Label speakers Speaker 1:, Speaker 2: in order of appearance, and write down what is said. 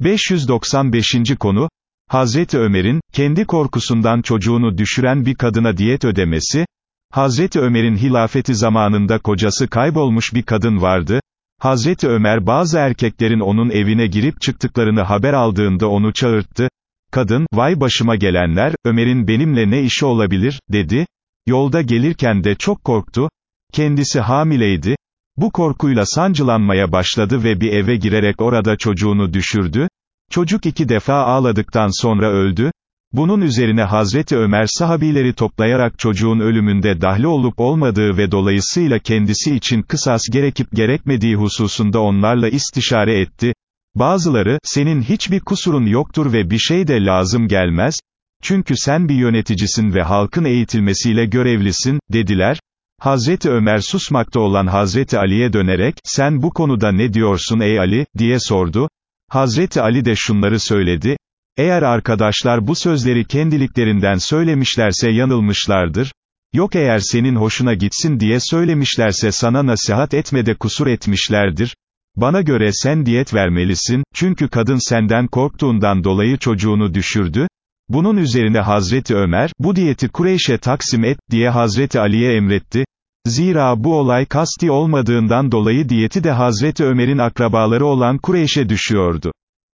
Speaker 1: 595. konu, Hazreti Ömer'in, kendi korkusundan çocuğunu düşüren bir kadına diyet ödemesi, Hazreti Ömer'in hilafeti zamanında kocası kaybolmuş bir kadın vardı, Hazreti Ömer bazı erkeklerin onun evine girip çıktıklarını haber aldığında onu çağırttı, kadın, vay başıma gelenler, Ömer'in benimle ne işi olabilir, dedi, yolda gelirken de çok korktu, kendisi hamileydi, bu korkuyla sancılanmaya başladı ve bir eve girerek orada çocuğunu düşürdü, çocuk iki defa ağladıktan sonra öldü, bunun üzerine Hazreti Ömer sahabileri toplayarak çocuğun ölümünde dahli olup olmadığı ve dolayısıyla kendisi için kısas gerekip gerekmediği hususunda onlarla istişare etti, bazıları, senin hiçbir kusurun yoktur ve bir şey de lazım gelmez, çünkü sen bir yöneticisin ve halkın eğitilmesiyle görevlisin, dediler, Hazreti Ömer susmakta olan Hazreti Ali'ye dönerek, sen bu konuda ne diyorsun ey Ali, diye sordu. Hazreti Ali de şunları söyledi, eğer arkadaşlar bu sözleri kendiliklerinden söylemişlerse yanılmışlardır, yok eğer senin hoşuna gitsin diye söylemişlerse sana nasihat etmede kusur etmişlerdir, bana göre sen diyet vermelisin, çünkü kadın senden korktuğundan dolayı çocuğunu düşürdü, bunun üzerine Hazreti Ömer, bu diyeti Kureyş'e taksim et, diye Hazreti Ali'ye emretti, Zira bu olay kasti olmadığından dolayı diyeti de Hazreti Ömer'in akrabaları olan Kureyş'e düşüyordu.